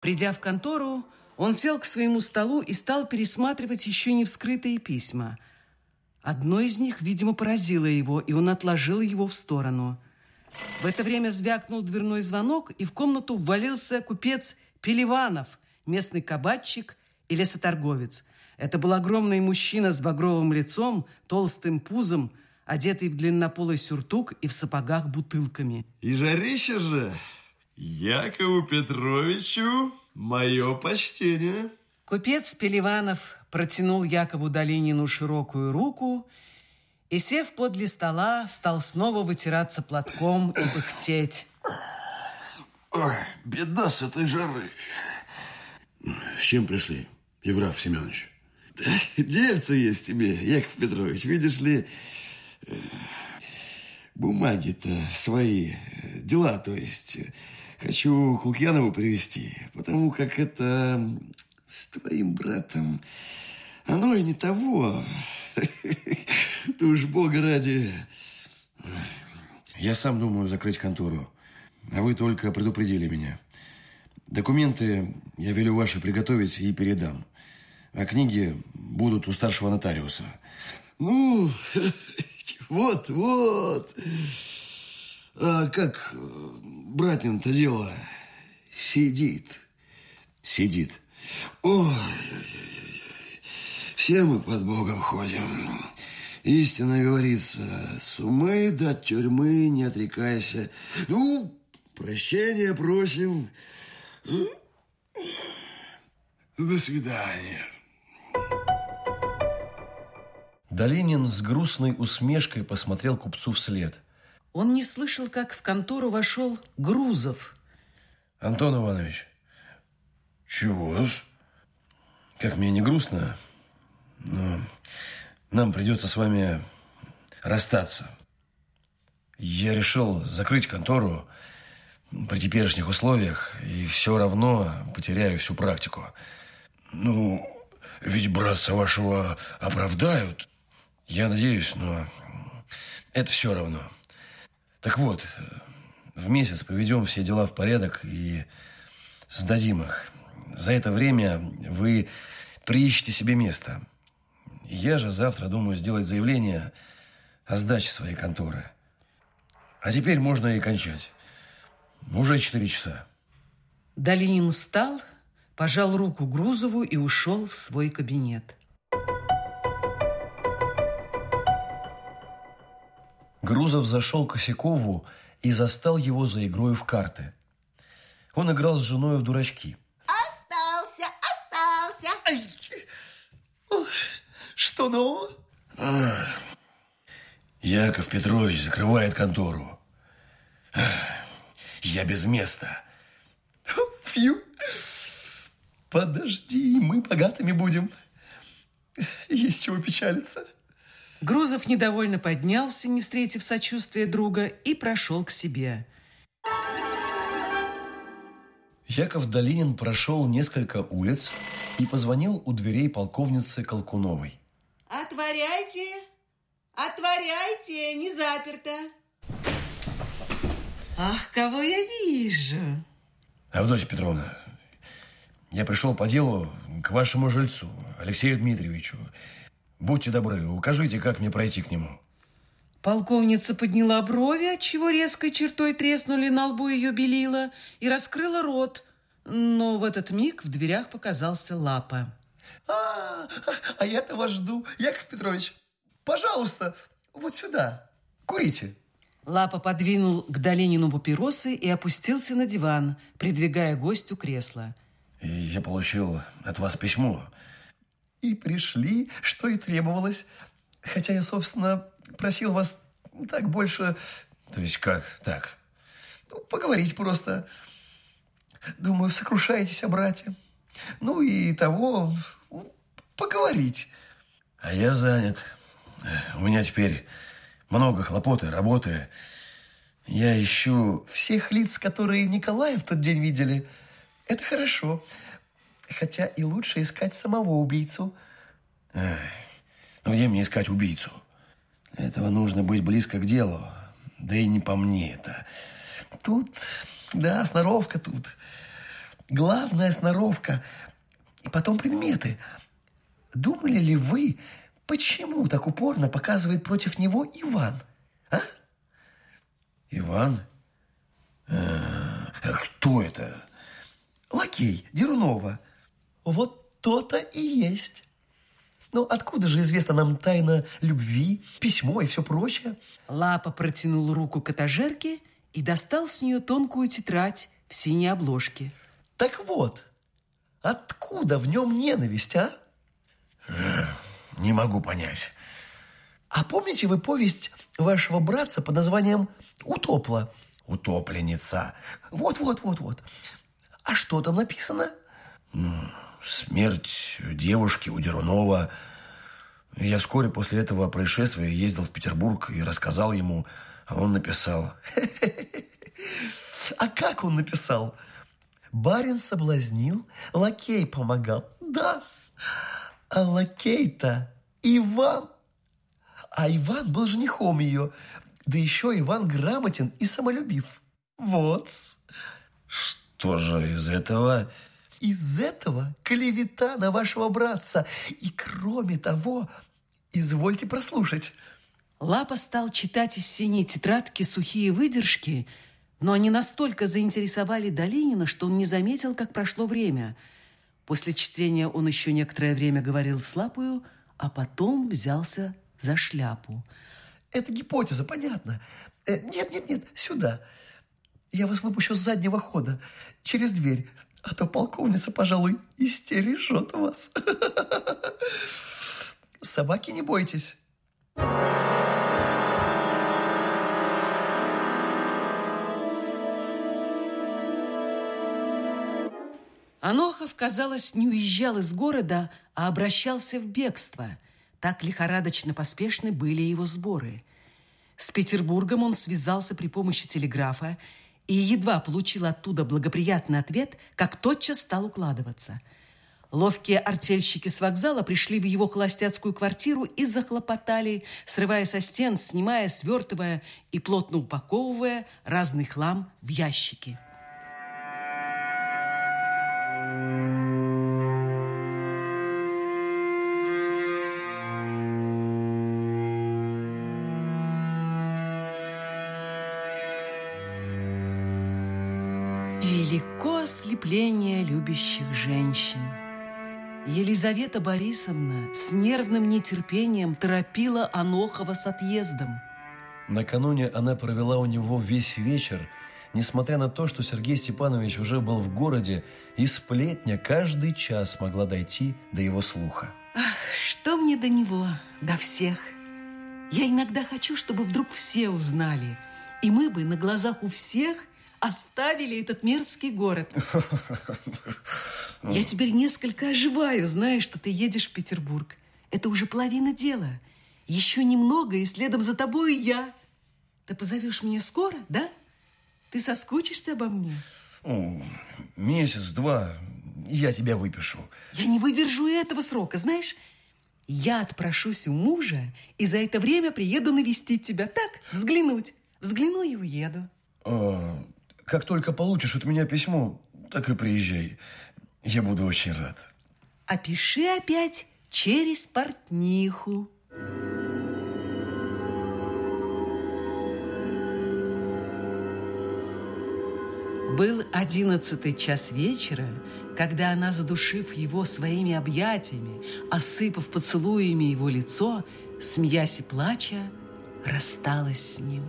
Придя в контору, он сел к своему столу и стал пересматривать еще не вскрытые письма. Одно из них, видимо, поразило его, и он отложил его в сторону. В это время звякнул дверной звонок, и в комнату ввалился купец Пеливанов, местный кабачик и лесоторговец. Это был огромный мужчина с багровым лицом, толстым пузом, одетый в длиннополый сюртук и в сапогах бутылками. И жарище же! Якову Петровичу мое почтение. Купец Пеливанов протянул Якову Долинину широкую руку и, сев подле стола, стал снова вытираться платком и пыхтеть. Ой, беда с этой жары. С чем пришли, Евграф Семенович? Дельце есть тебе, Яков Петрович. Видишь ли, э, бумаги-то свои, дела, то есть... Хочу к Лукьянову привести, потому как это с твоим братом оно и не того. Ты уж, Бога ради... Я сам думаю закрыть контору, а вы только предупредили меня. Документы я велю ваши приготовить и передам. А книги будут у старшего нотариуса. Ну, вот, вот. А как братин-то дело? Сидит. Сидит. Ой, все мы под Богом ходим. Истинно говорится, с умы до тюрьмы не отрекайся. Ну, прощения просим. До свидания. Долинин с грустной усмешкой посмотрел купцу вслед – он не слышал, как в контору вошел Грузов. Антон Иванович, чего -с? Как мне не грустно, но нам придется с вами расстаться. Я решил закрыть контору при теперешних условиях и все равно потеряю всю практику. Ну, ведь братца вашего оправдают. Я надеюсь, но это все равно. Так вот, в месяц поведем все дела в порядок и сдадим их. За это время вы приищите себе место. Я же завтра думаю сделать заявление о сдаче своей конторы. А теперь можно и кончать. Уже четыре часа. Долинин встал, пожал руку Грузову и ушел в свой кабинет. Грузов зашел к Косякову и застал его за игрой в карты. Он играл с женой в дурачки. Остался, остался. Ай, что нового? А, Яков Петрович закрывает контору. Я без места. Фью. Подожди, мы богатыми будем. Есть чего печалиться. Грузов недовольно поднялся, не встретив сочувствия друга, и прошел к себе. Яков Долинин прошел несколько улиц и позвонил у дверей полковницы Колкуновой. Отворяйте! Отворяйте! Не заперто! Ах, кого я вижу! Авдотья Петровна, я пришел по делу к вашему жильцу, Алексею Дмитриевичу. Будьте добры, укажите, как мне пройти к нему. Полковница подняла брови, отчего резкой чертой треснули на лбу ее белила, и раскрыла рот. Но в этот миг в дверях показался Лапа. А, а я-то вас жду, Яков Петрович. Пожалуйста, вот сюда. Курите. Лапа подвинул к Долинину папиросы и опустился на диван, придвигая гостю кресло. Я получил от вас письмо и пришли, что и требовалось. Хотя я, собственно, просил вас так больше... То есть как так? Ну, поговорить просто. Думаю, сокрушаетесь о брате. Ну и того, поговорить. А я занят. У меня теперь много хлопоты, работы. Я ищу... Всех лиц, которые Николая в тот день видели. Это хорошо. Хотя и лучше искать самого убийцу. Эх, ну где мне искать убийцу? Для этого нужно быть близко к делу. Да и не по мне это. Тут, да, сноровка тут. главная сноровка и потом предметы. Думали ли вы, почему так упорно показывает против него Иван? А? Иван? Э, кто это? Лакей Дерунова. Вот то-то и есть. Ну, откуда же известна нам тайна любви, письмо и все прочее? Лапа протянул руку к этажерке и достал с нее тонкую тетрадь в синей обложке. Так вот, откуда в нем ненависть, а? Не могу понять. А помните вы повесть вашего братца под названием «Утопла»? Утопленница. Вот-вот-вот-вот. А что там написано? Смерть девушки у Дерунова. Я вскоре после этого происшествия ездил в Петербург и рассказал ему, а он написал. А как он написал? Барин соблазнил, лакей помогал. Дас. А лакей-то Иван. А Иван был женихом ее. Да еще Иван грамотен и самолюбив. Вот. Что же из этого? Из этого клевета на вашего братца. И кроме того, извольте прослушать. Лапа стал читать из синей тетрадки сухие выдержки, но они настолько заинтересовали Долинина, что он не заметил, как прошло время. После чтения он еще некоторое время говорил с Лапою, а потом взялся за шляпу. Это гипотеза, понятно. Э, Нет, нет, нет, сюда. Я вас выпущу с заднего хода, через дверь. А то полковница, пожалуй, истережет вас. Собаки не бойтесь. Анохов, казалось, не уезжал из города, а обращался в бегство. Так лихорадочно поспешны были его сборы. С Петербургом он связался при помощи телеграфа и едва получил оттуда благоприятный ответ, как тотчас стал укладываться. Ловкие артельщики с вокзала пришли в его холостяцкую квартиру и захлопотали, срывая со стен, снимая, свертывая и плотно упаковывая разный хлам в ящики. Велико ослепление любящих женщин. Елизавета Борисовна с нервным нетерпением торопила Анохова с отъездом. Накануне она провела у него весь вечер, несмотря на то, что Сергей Степанович уже был в городе, и сплетня каждый час могла дойти до его слуха. Ах, что мне до него, до всех. Я иногда хочу, чтобы вдруг все узнали, и мы бы на глазах у всех оставили этот мерзкий город. Я теперь несколько оживаю, зная, что ты едешь в Петербург. Это уже половина дела. Еще немного, и следом за тобой я. Ты позовешь меня скоро, да? Ты соскучишься обо мне? Месяц-два, я тебя выпишу. Я не выдержу и этого срока, знаешь? Я отпрошусь у мужа, и за это время приеду навестить тебя. Так, взглянуть. Взгляну и уеду. А, как только получишь от меня письмо, так и приезжай. Я буду очень рад. Опиши опять через портниху. Был одиннадцатый час вечера, когда она, задушив его своими объятиями, осыпав поцелуями его лицо, смеясь и плача, рассталась с ним.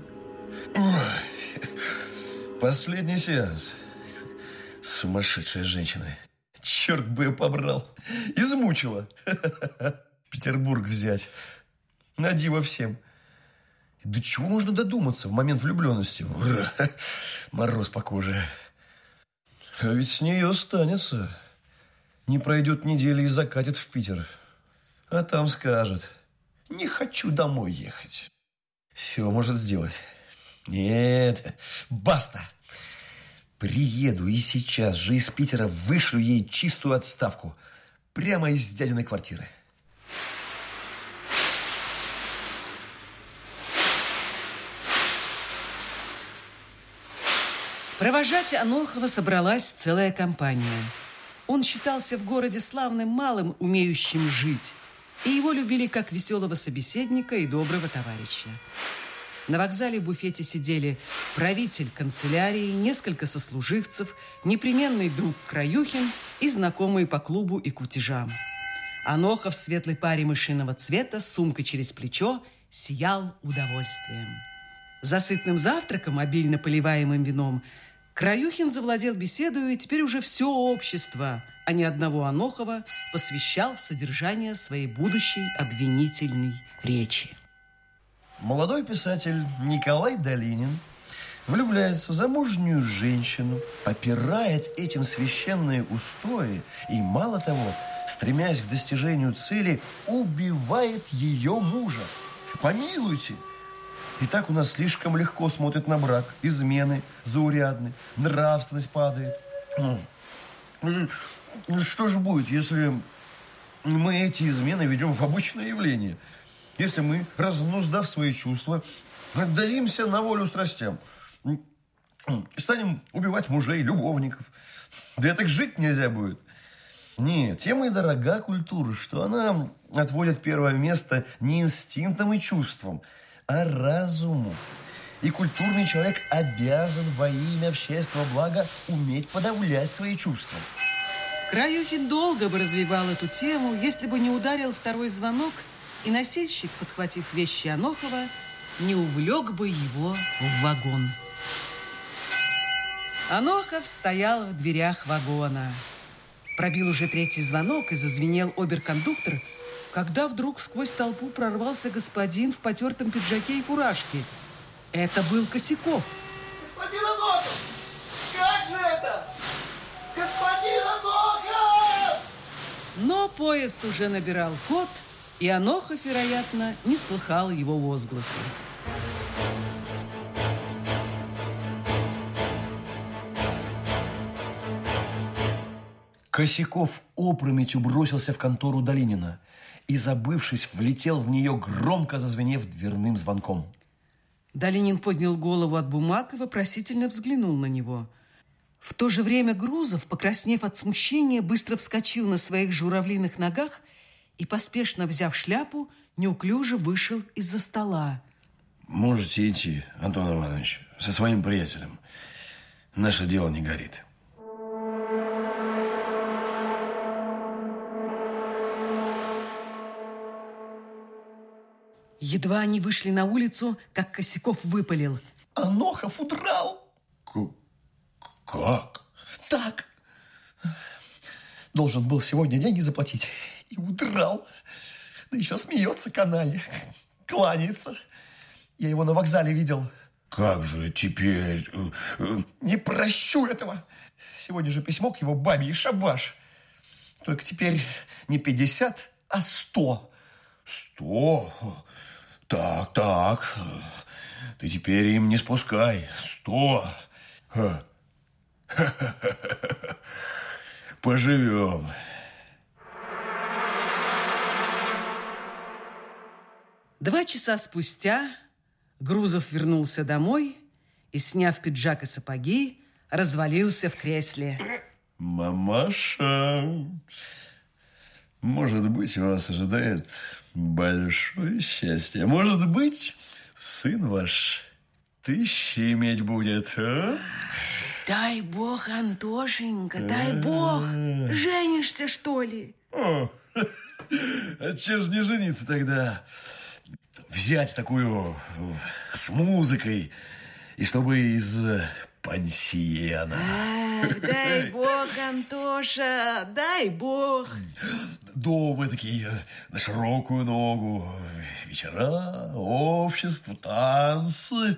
Последний сеанс. Сумасшедшая женщина. Черт бы ее побрал. Измучила. Петербург взять. На диво всем. До чего можно додуматься в момент влюбленности? Ура! Мороз по коже. А ведь с нее останется. Не пройдет недели и закатит в Питер. А там скажет. Не хочу домой ехать. Все может сделать. Нет, баста. Приеду и сейчас же из Питера вышлю ей чистую отставку. Прямо из дядиной квартиры. Провожать Анохова собралась целая компания. Он считался в городе славным малым, умеющим жить, и его любили как веселого собеседника и доброго товарища. На вокзале в буфете сидели правитель канцелярии, несколько сослуживцев, непременный друг Краюхин и знакомые по клубу и кутежам. Анохов в светлой паре мышиного цвета с сумкой через плечо сиял удовольствием. За сытным завтраком, обильно поливаемым вином, Краюхин завладел беседою, и теперь уже все общество, а не одного Анохова, посвящал в содержание своей будущей обвинительной речи. Молодой писатель Николай Долинин влюбляется в замужнюю женщину, попирает этим священные устои и, мало того, стремясь к достижению цели, убивает ее мужа. Помилуйте! И так у нас слишком легко смотрят на брак. Измены заурядны, нравственность падает. Ну, Что же будет, если мы эти измены ведем в обычное явление? Если мы, разнуздав свои чувства, отдадимся на волю страстям, станем убивать мужей, любовников. Да и так жить нельзя будет. Нет, тем и дорога культура, что она отводит первое место не инстинктам и чувствам, а разуму. И культурный человек обязан во имя общественного блага уметь подавлять свои чувства. Краюхин долго бы развивал эту тему, если бы не ударил второй звонок, и носильщик, подхватив вещи Анохова, не увлек бы его в вагон. Анохов стоял в дверях вагона. Пробил уже третий звонок и зазвенел оберкондуктор, когда вдруг сквозь толпу прорвался господин в потертом пиджаке и фуражке. Это был Косяков. Господин Анохов! Как же это? Господин Анохов! Но поезд уже набирал ход, и Анохов, вероятно, не слыхал его возгласа. Косяков опрометью бросился в контору Долинина и, забывшись, влетел в нее, громко зазвенев дверным звонком. Долинин поднял голову от бумаг и вопросительно взглянул на него. В то же время Грузов, покраснев от смущения, быстро вскочил на своих журавлиных ногах и, поспешно взяв шляпу, неуклюже вышел из-за стола. Можете идти, Антон Иванович, со своим приятелем. Наше дело не горит. Едва они вышли на улицу, как Косяков выпалил. Анохов удрал. К как? Так. Должен был сегодня деньги заплатить. И удрал. Да еще смеется каналья. Кланяется. Я его на вокзале видел. Как же теперь? Не прощу этого. Сегодня же письмо к его бабе и шабаш. Только теперь не 50, а 100. Сто? Так, так. Ты теперь им не спускай. Сто. Ха. Поживем. Два часа спустя Грузов вернулся домой и, сняв пиджак и сапоги, развалился в кресле. Мамаша, может быть, вас ожидает большое счастье. Может быть, сын ваш тысячи иметь будет, а? Дай бог, Антошенька, дай бог. Женишься, что ли? О, а че ж не жениться тогда? Взять такую э, с музыкой, и чтобы из э, пансиена. Ах, дай бог, Антоша, дай бог. Дома такие э, на широкую ногу. Вечера, общество, танцы.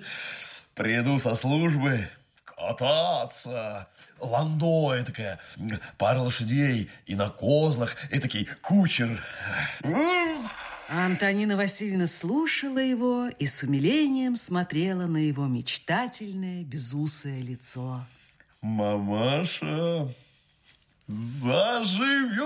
Приду со службы кататься. Ландо такая, пара лошадей и на козлах, и такой кучер. А Антонина Васильевна слушала его и с умилением смотрела на его мечтательное, безусое лицо. Мамаша! Заживем!